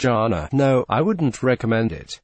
jhana, no, I wouldn't recommend it.